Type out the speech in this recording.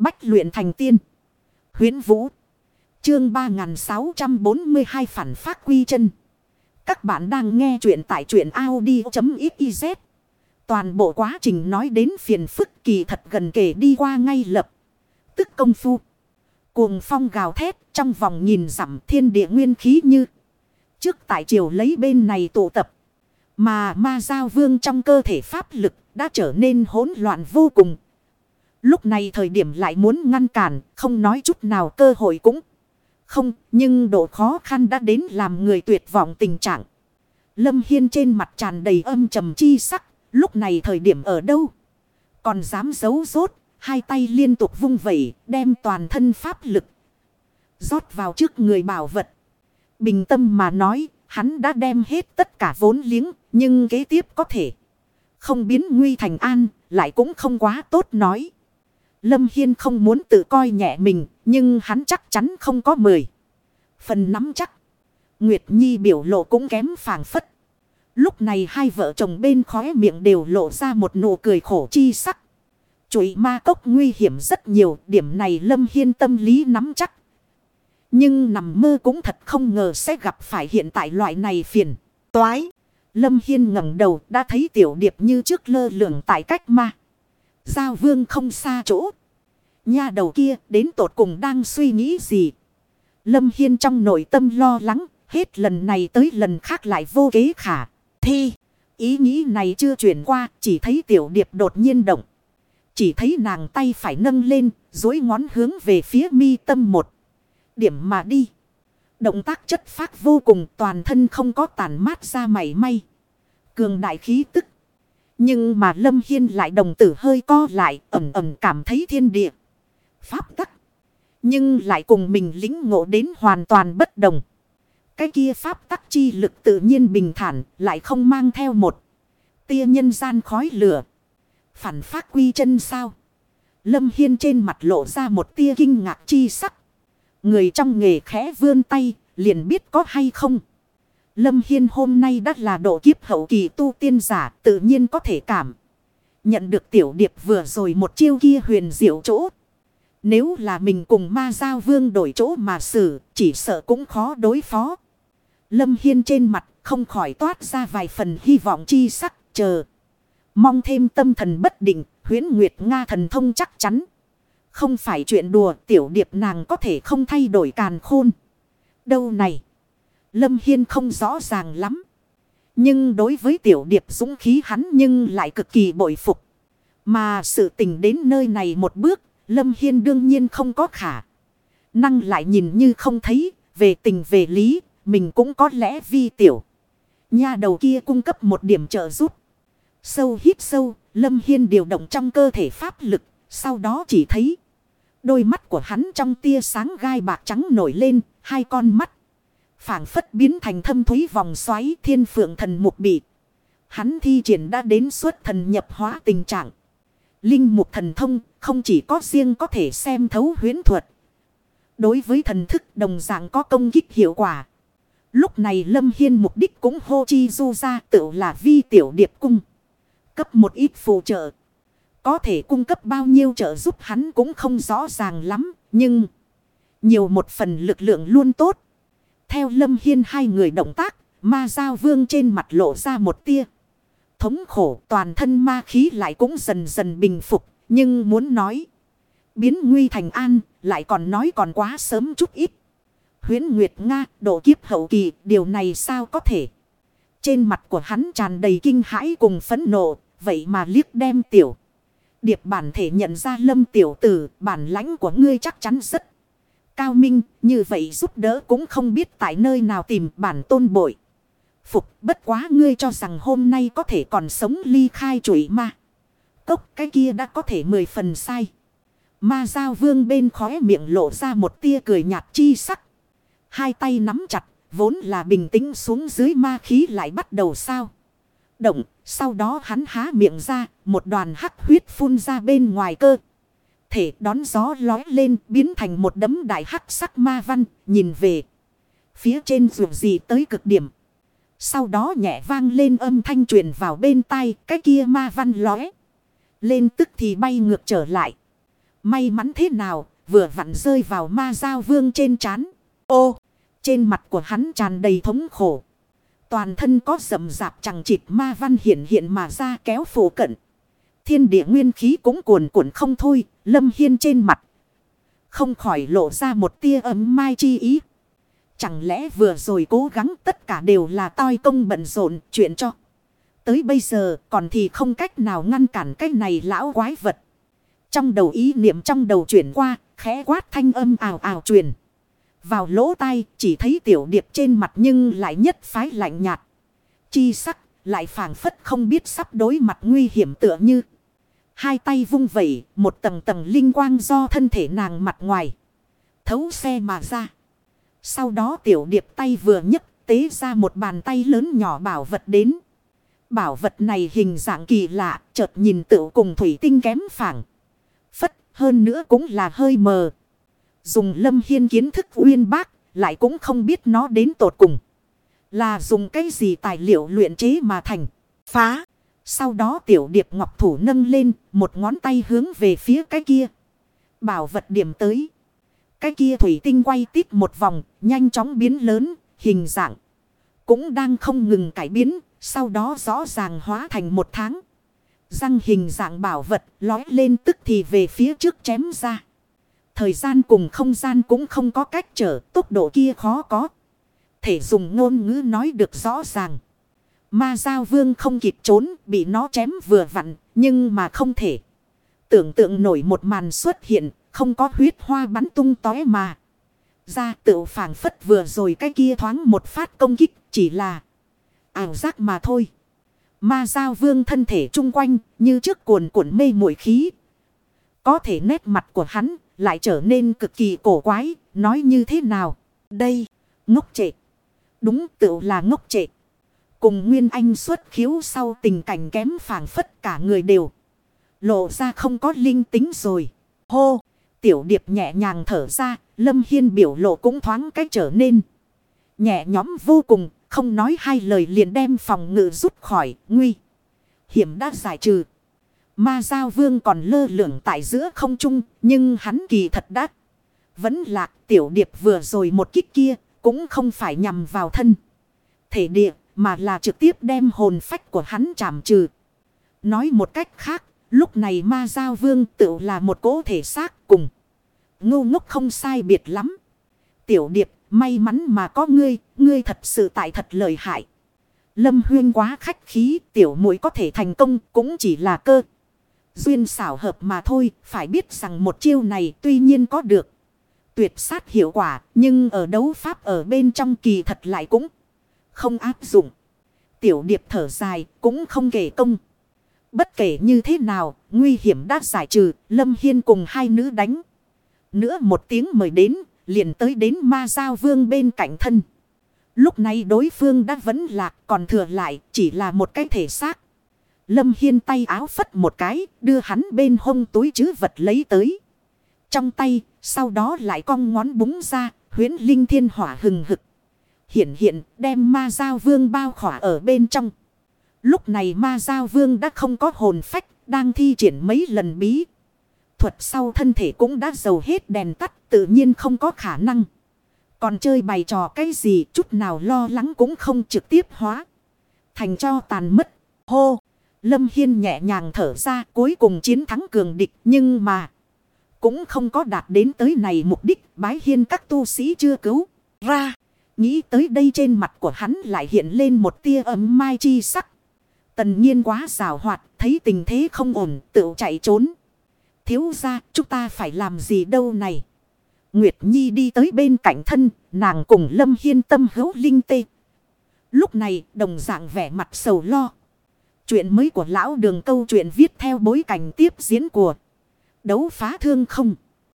Bách luyện thành tiên. huyễn Vũ. Chương 3642 phản phát quy chân. Các bạn đang nghe truyện tại truyện Audi.xyz. Toàn bộ quá trình nói đến phiền phức kỳ thật gần kể đi qua ngay lập. Tức công phu. Cuồng phong gào thét trong vòng nhìn dặm thiên địa nguyên khí như. Trước tại triều lấy bên này tụ tập. Mà ma giao vương trong cơ thể pháp lực đã trở nên hỗn loạn vô cùng. Lúc này thời điểm lại muốn ngăn cản, không nói chút nào cơ hội cũng không, nhưng độ khó khăn đã đến làm người tuyệt vọng tình trạng. Lâm Hiên trên mặt tràn đầy âm trầm chi sắc, lúc này thời điểm ở đâu? Còn dám giấu rốt, hai tay liên tục vung vẩy, đem toàn thân pháp lực rót vào trước người bảo vật. Bình tâm mà nói, hắn đã đem hết tất cả vốn liếng, nhưng kế tiếp có thể không biến nguy thành an, lại cũng không quá tốt nói. Lâm Hiên không muốn tự coi nhẹ mình, nhưng hắn chắc chắn không có mười. Phần nắm chắc. Nguyệt Nhi biểu lộ cũng kém phàng phất. Lúc này hai vợ chồng bên khóe miệng đều lộ ra một nụ cười khổ chi sắc. Chuỗi ma cốc nguy hiểm rất nhiều, điểm này Lâm Hiên tâm lý nắm chắc. Nhưng nằm mơ cũng thật không ngờ sẽ gặp phải hiện tại loại này phiền, toái. Lâm Hiên ngẩng đầu đã thấy tiểu điệp như trước lơ lửng tại cách ma. Giao vương không xa chỗ. Nha đầu kia đến tột cùng đang suy nghĩ gì. Lâm Hiên trong nội tâm lo lắng. Hết lần này tới lần khác lại vô kế khả. Thi. Ý nghĩ này chưa chuyển qua. Chỉ thấy tiểu điệp đột nhiên động. Chỉ thấy nàng tay phải nâng lên. Dối ngón hướng về phía mi tâm một. Điểm mà đi. Động tác chất phát vô cùng, toàn thân không có tàn mát ra mảy may. Cường đại khí tức. Nhưng mà Lâm Hiên lại đồng tử hơi co lại, ẩm ẩm cảm thấy thiên địa. Pháp tắc. Nhưng lại cùng mình lính ngộ đến hoàn toàn bất đồng. Cái kia pháp tắc chi lực tự nhiên bình thản, lại không mang theo một tia nhân gian khói lửa. Phản phát quy chân sao? Lâm Hiên trên mặt lộ ra một tia kinh ngạc chi sắc. Người trong nghề khẽ vươn tay, liền biết có hay không. Lâm Hiên hôm nay đã là độ kiếp hậu kỳ tu tiên giả, tự nhiên có thể cảm. Nhận được tiểu điệp vừa rồi một chiêu kia huyền diệu chỗ. Nếu là mình cùng ma giao vương đổi chỗ mà xử chỉ sợ cũng khó đối phó. Lâm Hiên trên mặt không khỏi toát ra vài phần hy vọng chi sắc chờ. Mong thêm tâm thần bất định huyến nguyệt Nga thần thông chắc chắn. Không phải chuyện đùa tiểu điệp nàng có thể không thay đổi càn khôn. Đâu này. Lâm Hiên không rõ ràng lắm. Nhưng đối với tiểu điệp dũng khí hắn nhưng lại cực kỳ bội phục. Mà sự tình đến nơi này một bước, Lâm Hiên đương nhiên không có khả. Năng lại nhìn như không thấy, về tình về lý, mình cũng có lẽ vi tiểu. Nhà đầu kia cung cấp một điểm trợ giúp. Sâu hít sâu, Lâm Hiên điều động trong cơ thể pháp lực, sau đó chỉ thấy. Đôi mắt của hắn trong tia sáng gai bạc trắng nổi lên, hai con mắt phảng phất biến thành thâm thúy vòng xoáy thiên phượng thần mục bị. Hắn thi triển đã đến suốt thần nhập hóa tình trạng. Linh mục thần thông không chỉ có riêng có thể xem thấu huyến thuật. Đối với thần thức đồng dạng có công kích hiệu quả. Lúc này Lâm Hiên mục đích cũng hô chi du ra tự là vi tiểu điệp cung. Cấp một ít phụ trợ. Có thể cung cấp bao nhiêu trợ giúp hắn cũng không rõ ràng lắm. Nhưng nhiều một phần lực lượng luôn tốt. Theo Lâm Hiên hai người động tác, ma giao vương trên mặt lộ ra một tia. Thống khổ toàn thân ma khí lại cũng dần dần bình phục, nhưng muốn nói. Biến nguy thành an, lại còn nói còn quá sớm chút ít. Huyến Nguyệt Nga, độ kiếp hậu kỳ, điều này sao có thể? Trên mặt của hắn tràn đầy kinh hãi cùng phẫn nộ, vậy mà liếc đem tiểu. Điệp bản thể nhận ra lâm tiểu tử, bản lãnh của ngươi chắc chắn rất cao minh, như vậy giúp đỡ cũng không biết tại nơi nào tìm bản tôn bội. Phục bất quá ngươi cho rằng hôm nay có thể còn sống ly khai chuỗi ma. Cốc cái kia đã có thể mười phần sai. Ma giao vương bên khóe miệng lộ ra một tia cười nhạt chi sắc. Hai tay nắm chặt, vốn là bình tĩnh xuống dưới ma khí lại bắt đầu sao. Động, sau đó hắn há miệng ra, một đoàn hắc huyết phun ra bên ngoài cơ thể đón gió lói lên biến thành một đấm đại hắc sắc ma văn, nhìn về. Phía trên dù gì tới cực điểm. Sau đó nhẹ vang lên âm thanh truyền vào bên tai, cái kia ma văn lóe. Lên tức thì bay ngược trở lại. May mắn thế nào, vừa vặn rơi vào ma giao vương trên trán. Ô, trên mặt của hắn tràn đầy thống khổ. Toàn thân có rậm rạp chẳng chịt ma văn hiện hiện mà ra kéo phổ cận. Thiên địa nguyên khí cũng cuồn cuộn không thôi, lâm hiên trên mặt. Không khỏi lộ ra một tia ấm mai chi ý. Chẳng lẽ vừa rồi cố gắng tất cả đều là toi công bận rộn chuyện cho. Tới bây giờ còn thì không cách nào ngăn cản cái này lão quái vật. Trong đầu ý niệm trong đầu chuyển qua, khẽ quát thanh âm ào ào truyền. Vào lỗ tai chỉ thấy tiểu điệp trên mặt nhưng lại nhất phái lạnh nhạt. Chi sắc lại phảng phất không biết sắp đối mặt nguy hiểm tựa như. Hai tay vung vẩy một tầng tầng linh quang do thân thể nàng mặt ngoài. Thấu xe mà ra. Sau đó tiểu điệp tay vừa nhấc tế ra một bàn tay lớn nhỏ bảo vật đến. Bảo vật này hình dạng kỳ lạ, chợt nhìn tựu cùng thủy tinh kém phẳng. Phất, hơn nữa cũng là hơi mờ. Dùng lâm hiên kiến thức uyên bác, lại cũng không biết nó đến tột cùng. Là dùng cái gì tài liệu luyện chế mà thành. Phá. Sau đó tiểu điệp ngọc thủ nâng lên, một ngón tay hướng về phía cái kia. Bảo vật điểm tới. Cái kia thủy tinh quay tít một vòng, nhanh chóng biến lớn, hình dạng. Cũng đang không ngừng cải biến, sau đó rõ ràng hóa thành một tháng. Răng hình dạng bảo vật lói lên tức thì về phía trước chém ra. Thời gian cùng không gian cũng không có cách trở, tốc độ kia khó có. Thể dùng ngôn ngữ nói được rõ ràng. Ma giao vương không kịp trốn, bị nó chém vừa vặn, nhưng mà không thể. Tưởng tượng nổi một màn xuất hiện, không có huyết hoa bắn tung tói mà. Ra tự phản phất vừa rồi cái kia thoáng một phát công kích, chỉ là ảo giác mà thôi. Ma giao vương thân thể chung quanh như trước cuồn cuộn mê muội khí. Có thể nét mặt của hắn lại trở nên cực kỳ cổ quái, nói như thế nào? Đây, ngốc trệ. Đúng tự là ngốc trệ. Cùng Nguyên Anh xuất khiếu sau tình cảnh kém phản phất cả người đều. Lộ ra không có linh tính rồi. Hô, tiểu điệp nhẹ nhàng thở ra, Lâm Hiên biểu lộ cũng thoáng cách trở nên. Nhẹ nhóm vô cùng, không nói hai lời liền đem phòng ngự rút khỏi, nguy. Hiểm đã giải trừ. Ma Giao Vương còn lơ lửng tại giữa không trung, nhưng hắn kỳ thật đắc Vẫn lạc tiểu điệp vừa rồi một kích kia, cũng không phải nhằm vào thân. Thể địa, mà là trực tiếp đem hồn phách của hắn chảm trừ. Nói một cách khác, lúc này Ma Giao Vương tự là một cố thể xác cùng. Ngu ngốc không sai biệt lắm. Tiểu điệp, may mắn mà có ngươi, ngươi thật sự tại thật lợi hại. Lâm Huyên quá khách khí, tiểu muội có thể thành công cũng chỉ là cơ. Duyên xảo hợp mà thôi, phải biết rằng một chiêu này tuy nhiên có được. Tuyệt sát hiệu quả, nhưng ở đấu pháp ở bên trong kỳ thật lại cũng không áp dụng. Tiểu điệp thở dài, cũng không kể công. Bất kể như thế nào, nguy hiểm đã giải trừ, Lâm Hiên cùng hai nữ đánh. Nữa một tiếng mời đến, liền tới đến ma giao vương bên cạnh thân. Lúc này đối phương đã vẫn lạc, còn thừa lại chỉ là một cái thể xác. Lâm Hiên tay áo phất một cái, đưa hắn bên hông túi chứ vật lấy tới. Trong tay, sau đó lại cong ngón búng ra, huyến linh thiên hỏa hừng hực. Hiện hiện, đem ma giao vương bao khỏa ở bên trong. Lúc này ma giao vương đã không có hồn phách, đang thi triển mấy lần bí. Thuật sau thân thể cũng đã dầu hết đèn tắt, tự nhiên không có khả năng. Còn chơi bày trò cái gì chút nào lo lắng cũng không trực tiếp hóa. Thành cho tàn mất. Hô! Lâm Hiên nhẹ nhàng thở ra cuối cùng chiến thắng cường địch nhưng mà cũng không có đạt đến tới này mục đích bái hiên các tu sĩ chưa cứu ra. Nghĩ tới đây trên mặt của hắn lại hiện lên một tia ấm mai chi sắc. Tần nhiên quá xảo hoạt, thấy tình thế không ổn, tự chạy trốn. Thiếu ra chúng ta phải làm gì đâu này. Nguyệt Nhi đi tới bên cạnh thân, nàng cùng Lâm Hiên tâm hữu linh tê. Lúc này, đồng dạng vẻ mặt sầu lo. Chuyện mới của lão đường câu chuyện viết theo bối cảnh tiếp diễn của đấu phá thương không.